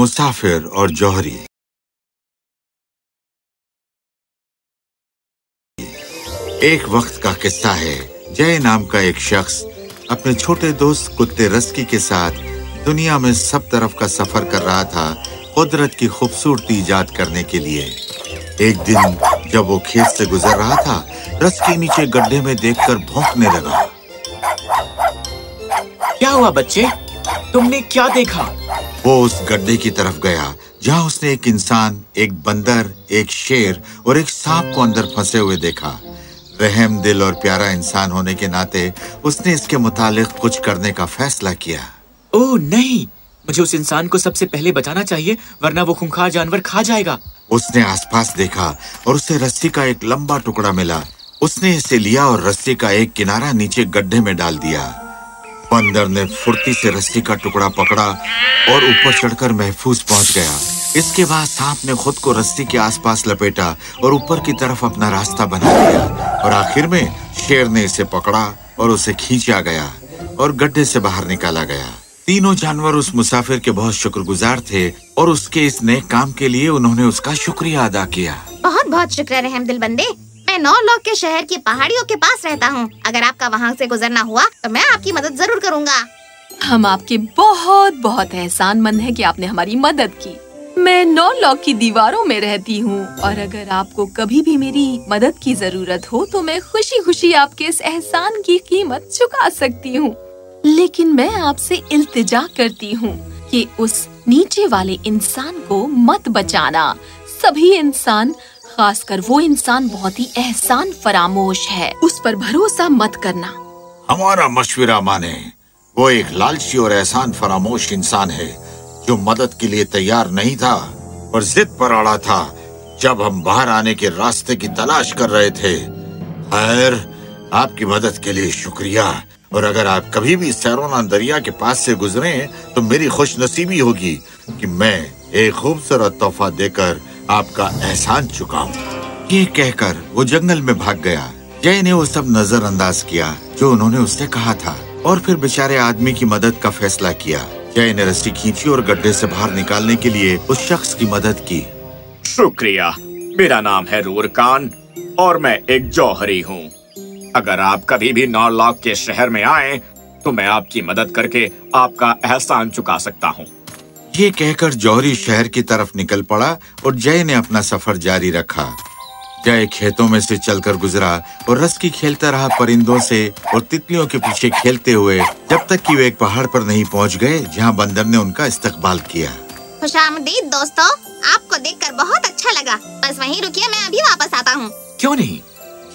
मुसाफिर और जौहरी। एक वक्त का किस्सा है, जय नाम का एक शख्स अपने छोटे दोस्त कुत्ते रस्की के साथ दुनिया में सब तरफ़ का सफ़र कर रहा था कुदरत की खूबसूरती ईजाद करने के लिए। एक दिन जब वो खेत से गुजर रहा था, रस्की नीचे गड्ढे में देखकर भौंकने लगा। क्या हुआ बच्चे? तुमने क्या देखा? वो उस गड्ढे की तरफ़ गया जहाँ उसने एक इंसान एक बंदर एक शेर और एक सांप को अंदर फंसे हुए देखा। रहम दिल और प्यारा इंसान होने के नाते उसने इसके मुतालिक कुछ करने का फैसला किया। ओ नहीं! मुझे उस इंसान को सबसे पहले बचाना चाहिए वरना वो खूंखार जानवर खा जाएगा। उसने आसपास देखा और उसे रस्सी का एक लंबा टुकड़ा मिला। उसने इसे लिया और रस्सी का एक किनारा नीचे गड्ढे में डाल दिया। बंदर ने फुर्ती से रस्सी का टुकड़ा पकड़ा और ऊपर चढ़कर महफूज पहुँच गया। इसके बाद सांप ने खुद को रस्सी के आसपास लपेटा और ऊपर की तरफ़ अपना रास्ता बना लिया और आखिर में शेर ने इसे पकड़ा और उसे खींचा गया और गड्ढे से बाहर निकाला गया। तीनों जानवर उस मुसाफिर के बहुत शुक्रगुजार थे और उसके इस नए काम के लिए उन्होंने उसका शुक्रिया अदा किया। बहुत बहुत शुक्रिया रहम दिल बंदे। मैं नौ लोग के शहर की पहाड़ियों के पास रहता हूँ। अगर आपका वहाँ से गुजरना हुआ तो मैं आपकी मदद ज़रूर करूँगा। हम आपके बहुत बहुत एहसान मंद है कि आपने हमारी मदद की। मैं नौ लॉक की दीवारों में रहती हूँ और अगर आपको कभी भी मेरी मदद की ज़रूरत हो तो मैं खुशी खुशी आपके इस एहसान की कीमत चुका सकती हूँ। लेकिन मैं आपसे इल्तिजा करती हूँ कि उस नीचे वाले इंसान को मत बचाना। सभी इंसान खासकर वो इंसान बहुत ही एहसान फरामोश है। उस पर भरोसा मत करना। हमारा मशवरा माने, वो एक लालची और एहसान फरामोश इंसान है, जो मदद के लिए तैयार नहीं था और जिद पर अड़ा था, जब हम बाहर आने के रास्ते की तलाश कर रहे थे। खैर, आपकी मदद के लिए शुक्रिया, और अगर आप कभी भी सैरोना दरिया के पास से गुजरे तो मेरी खुश नसीबी होगी कि मैं एक खूबसूरत तोहफा देकर आपका एहसान चुकाऊं। ये कहकर वो जंगल में भाग गया। जय ने वो सब नजरअंदाज किया, जो उन्होंने उससे कहा था। और फिर बेचारे आदमी की मदद का फैसला किया। जय ने रस्सी खींची और गड्ढे से बाहर निकालने के लिए उस शख्स की मदद की। शुक्रिया। मेरा नाम है रूर खान और मैं एक जौहरी हूँ। अगर आप कभी भी नौलॉक के शहर में आए तो मैं आपकी मदद करके आपका एहसान चुका सकता हूँ। ये कहकर जौहरी शहर की तरफ़ निकल पड़ा और जय ने अपना सफ़र जारी रखा। जय खेतों में से चलकर गुजरा और रस की खेलता रहा परिंदों से और तितलियों के पीछे खेलते हुए जब तक कि वे एक पहाड़ पर नहीं पहुँच गए जहाँ बंदर ने उनका इस्तकबाल किया। खुशामदीद दोस्तों। आपको देखकर बहुत अच्छा लगा। बस वहीं रुकिए मैं अभी वापस आता हूँ। क्यों नहीं?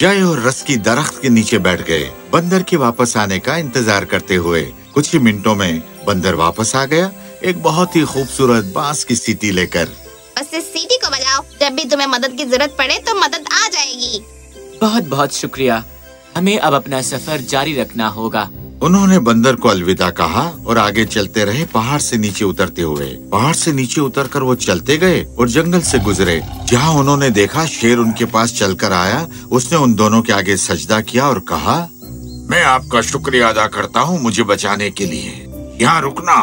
जय और रस की दरख्त के नीचे बैठ गए। बंदर के वापस आने का इंतज़ार करते हुए कुछ ही मिनटों में बंदर वापस आ गया एक बहुत ही खूबसूरत बाँस की सीटी लेकर। बस इस सीटी को बजाओ। जब भी तुम्हें मदद की ज़रूरत पड़े तो मदद आ जाएगी। बहुत बहुत शुक्रिया। हमें अब अपना सफ़र जारी रखना होगा। उन्होंने बंदर को अलविदा कहा और आगे चलते रहे पहाड़ से नीचे उतरते हुए। पहाड़ से नीचे उतरकर वो चलते गए और जंगल से गुजरे। जहाँ उन्होंने देखा शेर उनके पास चलकर आया। उसने उन दोनों के आगे सजदा किया और कहा मैं आपका शुक्रिया अदा करता हूँ मुझे बचाने के लिए। यहाँ रुकना।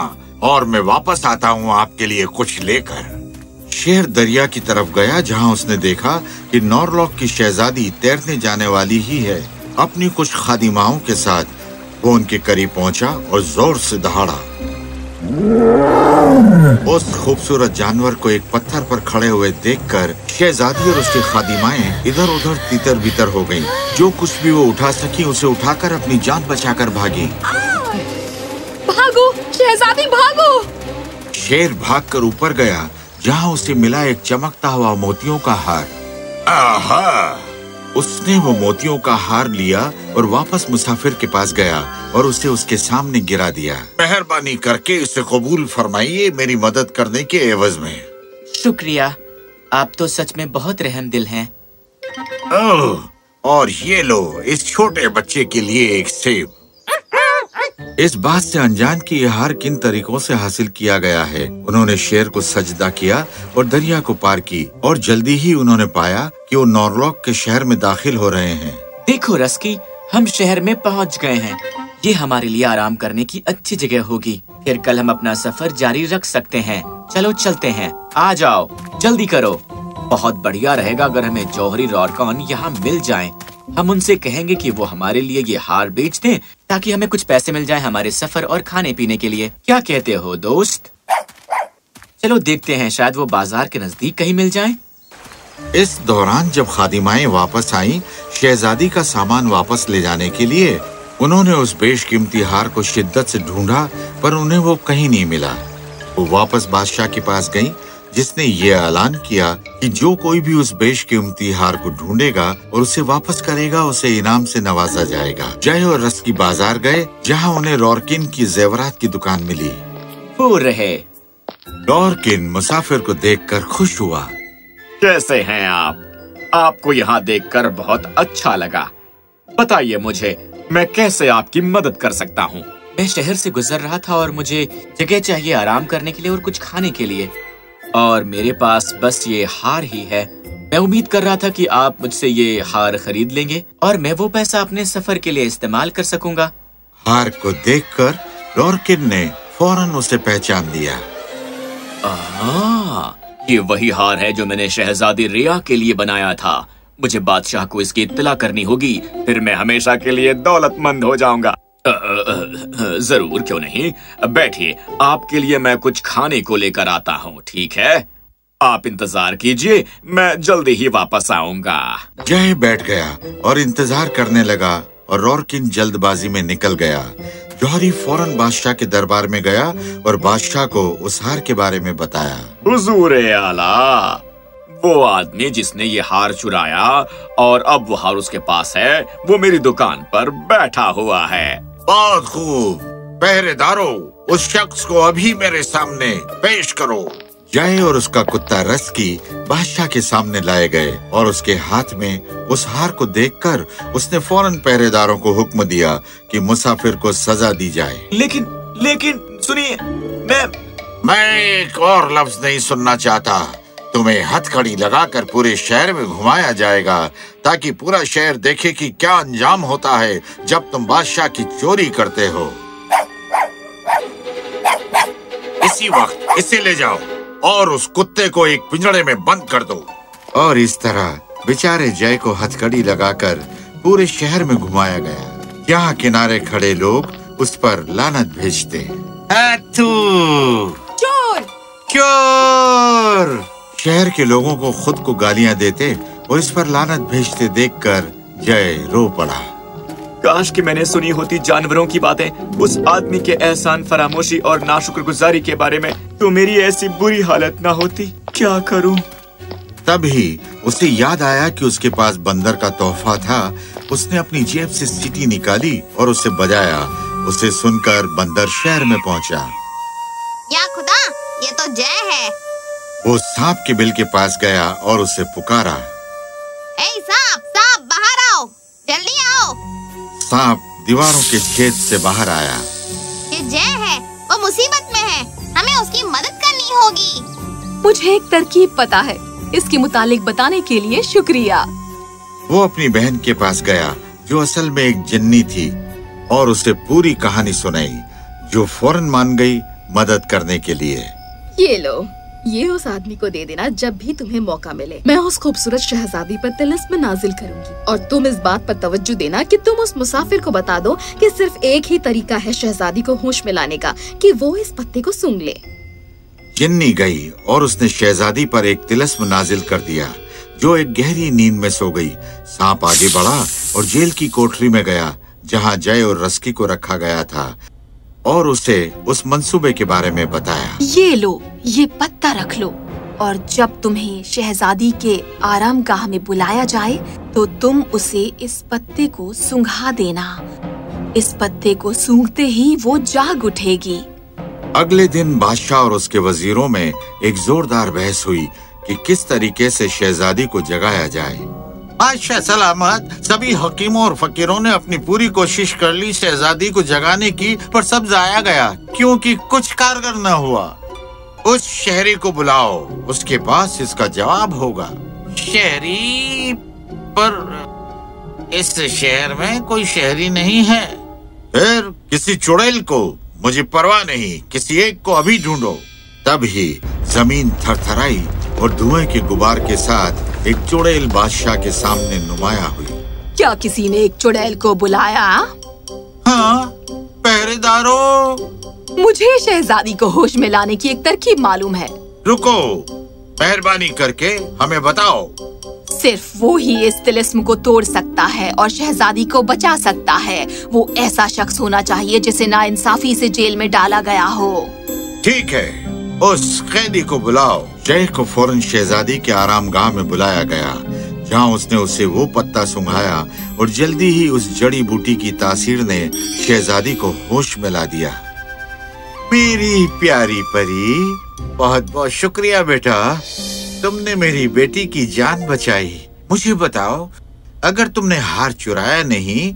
और मैं वापस आता हूँ आपके लिए कुछ लेकर। शेर दरिया की तरफ़ गया, जहाँ उसने देखा कि नॉरलॉक की शहजादी तैरने जाने वाली ही है। अपनी कुछ खादिमाओं के साथ वो उनके करीब पहुँचा और ज़ोर से दहाड़ा। उस खूबसूरत जानवर को एक पत्थर पर खड़े हुए देखकर शहजादी और उसकी खादिमाएँ इधर उधर तितर बितर हो गईं। जो कुछ भी वो उठा सकी, उसे उठाकर अपनी जान बचाकर भागी। शहजादी भागो। शेर भागकर ऊपर गया जहाँ उसे मिला एक चमकता हुआ मोतियों का हार। आहा! उसने वो मोतियों का हार लिया और वापस मुसाफिर के पास गया और उसे उसके सामने गिरा दिया। मेहरबानी करके इसे कबूल फरमाइए मेरी मदद करने के एवज में। शुक्रिया। आप तो सच में बहुत रहम दिल हैं। ओह, और ये लो इस छोटे बच्चे के लिए एक सेब। इस बात से अनजान की यह हार किन तरीकों से हासिल किया गया है। उन्होंने शेर को सजदा किया और दरिया को पार की और जल्दी ही उन्होंने पाया कि वो नॉर्लॉक के शहर में दाखिल हो रहे हैं। देखो रस्की, हम शहर में पहुँच गए हैं। ये हमारे लिए आराम करने की अच्छी जगह होगी। फिर कल हम अपना सफ़र जारी रख सकते हैं। चलो चलते हैं। आ जाओ। जल्दी करो। बहुत बढ़िया रहेगा अगर हमें जौहरी रौरकौन यहाँ मिल जाएँ। हम उनसे कहेंगे कि वो हमारे लिए ये हार बेच दें ताकि हमें कुछ पैसे मिल जाए हमारे सफ़र और खाने पीने के लिए। क्या कहते हो दोस्त? चलो देखते हैं शायद वो बाज़ार के नज़दीक कहीं मिल जाए। इस दौरान जब खादिमाएँ वापस आईं, शहजादी का सामान वापस ले जाने के लिए उन्होंने उस बेशकीमती हार को शिद्दत से ढूंढा पर उन्हें वो कहीं नहीं मिला। वो वापस बादशाह के पास गईं, जिसने ये ऐलान किया कि जो कोई भी उस बेश बेशकीमती हार को ढूंढेगा और उसे वापस करेगा उसे इनाम से नवाजा जाएगा। जय और रस की बाज़ार गए जहाँ उन्हें रॉर्किन की जेवरात की दुकान मिली। वो रहे। रॉर्किन मुसाफिर को देखकर खुश हुआ। कैसे हैं आप? आपको यहाँ देखकर बहुत अच्छा लगा। बताइए मुझे मैं कैसे आपकी मदद कर सकता हूँ? मैं शहर से गुजर रहा था और मुझे जगह चाहिए आराम करने के लिए और कुछ खाने के लिए। और मेरे पास बस ये हार ही है। मैं उम्मीद कर रहा था कि आप मुझसे ये हार खरीद लेंगे और मैं वो पैसा अपने सफ़र के लिए इस्तेमाल कर सकूँगा। हार को देखकर रॉर्किन ने फ़ौरन उसे पहचान लिया। आहा, ये वही हार है जो मैंने शहजादी रिया के लिए बनाया था। मुझे बादशाह को इसकी इत्तला करनी होगी फिर मैं हमेशा के लिए दौलतमंद हो जाऊँगा। ज़रूर क्यों नहीं? बैठिए आपके लिए मैं कुछ खाने को लेकर आता हूँ ठीक है? आप इंतज़ार कीजिए मैं जल्दी ही वापस आऊँगा। जय बैठ गया और इंतज़ार करने लगा और रॉर्किन जल्दबाजी में निकल गया। जौहरी फ़ौरन बादशाह के दरबार में गया और बादशाह को उस हार के बारे में बताया। हुजूर आला वो आदमी जिसने ये हार चुराया और अब वो हार उसके पास है वो मेरी दुकान पर बैठा हुआ है। बहुत खूब। पहरेदारों उस शख्स को अभी मेरे सामने पेश करो। जय और उसका कुत्ता रस की बादशाह के सामने लाए गए और उसके हाथ में उस हार को देखकर उसने फ़ौरन पहरेदारों को हुक्म दिया कि मुसाफिर को सजा दी जाए। लेकिन लेकिन सुनिए मैं मैं एक और लफ्ज नहीं सुनना चाहता। तुम्हें हथकड़ी लगाकर पूरे शहर में घुमाया जाएगा ताकि पूरा शहर देखे कि क्या अंजाम होता है जब तुम बादशाह की चोरी करते हो। इसी वक्त इसे ले जाओ और उस कुत्ते को एक पिंजड़े में बंद कर दो। और इस तरह बेचारे जय को हथकड़ी लगाकर पूरे शहर में घुमाया गया। यहाँ किनारे खड़े लोग उस पर लानत भेजते चोर। चोर। शहर के लोगों को खुद को गालियाँ देते और इस पर लानत भेजते देखकर जय रो पड़ा। काश कि मैंने सुनी होती जानवरों की बातें उस आदमी के एहसान फरामोशी और नाशुक्रगुजारी के बारे में तो मेरी ऐसी बुरी हालत ना होती। क्या करूँ? तभी उसे याद आया कि उसके पास बंदर का तोहफा था। उसने अपनी जेब से सीटी निकाली और उसे बजाया। उसे सुनकर बंदर शहर में पहुँचा। या खुदा ये तो जय है। वो सांप के बिल के पास गया और उसे पुकारा। ए सांप सांप बाहर आओ। जल्दी आओ। सांप दीवारों के छेद से बाहर आया। ये जय है। वो मुसीबत में है। हमें उसकी मदद करनी होगी। मुझे एक तरकीब पता है। इसके मुतालिक बताने के लिए शुक्रिया। वो अपनी बहन के पास गया जो असल में एक जिन्नी थी और उसे पूरी कहानी सुनाई जो फ़ौरन मान गई मदद करने के लिए। ये लो। ये उस आदमी को दे देना जब भी तुम्हें मौका मिले। मैं उस खूबसूरत शहजादी पर तिलस्म नाजिल करूँगी। और तुम इस बात पर तवज्जो देना कि तुम उस मुसाफिर को बता दो कि सिर्फ़ एक ही तरीका है शहजादी को होश में लाने का, कि वो इस पत्ते को सूंघ ले। जिन्नी गई और उसने शहजादी पर एक तिलस्म नाजिल कर दिया, जो एक गहरी नींद में सो गई। सांप आगे बढ़ा और जेल की कोठरी में गया, जहाँ जय और रस्की को रखा गया था। और उसे उस मंसूबे के बारे में बताया। ये लो ये पत्ता रख लो। और जब तुम्हें शहजादी के आराम गाह में बुलाया जाए तो तुम उसे इस पत्ते को सूंघा देना। इस पत्ते को सूंघते ही वो जाग उठेगी। अगले दिन बादशाह और उसके वजीरों में एक जोरदार बहस हुई कि किस तरीके से शहजादी को जगाया जाए। बादशाह सलामत सभी हकीमों और फकीरों ने अपनी पूरी कोशिश कर ली शहजादी को जगाने की, पर सब जाया गया, क्योंकि कुछ कारगर न हुआ। उस शहरी को बुलाओ, उसके पास इसका जवाब होगा। शहरी पर, इस शहर में कोई शहरी नहीं है। फिर किसी चुड़ैल को, मुझे परवाह नहीं, किसी एक को अभी ढूंढो। तब ही ज़मीन थरथराई और धुएँ के गुबार के साथ एक चुड़ैल बादशाह के सामने नुमाया हुई। क्या किसी ने एक चुड़ैल को बुलाया? हाँ पहरेदारों। मुझे शहजादी को होश में लाने की एक तरकीब मालूम है। रुको मेहरबानी करके हमें बताओ। सिर्फ़ वो ही इस तिलिस्म को तोड़ सकता है और शहजादी को बचा सकता है। वो ऐसा शख्स होना चाहिए जिसे ना इंसाफी से जेल में डाला गया हो। ठीक है। उस कैदी को बुलाओ। जय को फ़ौरन शहजादी के आराम गाह में बुलाया गया, जहाँ उसने उसे वो पत्ता सुंघाया और जल्दी ही उस जड़ी बूटी की तासीर ने शहजादी को होश में ला दिया। मेरी प्यारी परी, बहुत बहुत शुक्रिया बेटा। तुमने मेरी बेटी की जान बचाई। मुझे बताओ, अगर तुमने हार चुराया नहीं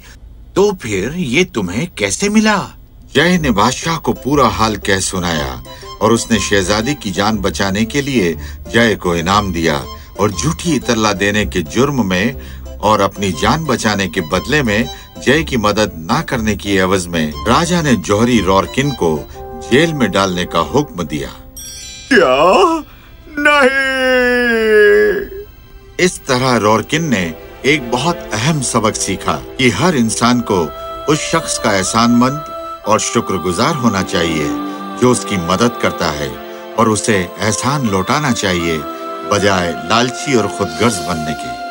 तो फिर ये तुम्हें कैसे मिला? जय ने बादशाह को पूरा हाल कह सुनाया। और उसने शहजादी की जान बचाने के लिए जय को इनाम दिया और झूठी इतला देने के जुर्म में और अपनी जान बचाने के बदले में जय की मदद न करने की एवज में राजा ने जौहरी रॉरकिन को जेल में डालने का हुक्म दिया। क्या? नहीं। इस तरह रॉरकिन ने एक बहुत अहम सबक सीखा कि हर इंसान को उस शख्स का एहसानमंद और शुक्रगुजार होना चाहिए। जो उसकी मदद करता है और उसे एहसान लौटाना चाहिए, बजाय लालची और खुदगर्ज बनने के।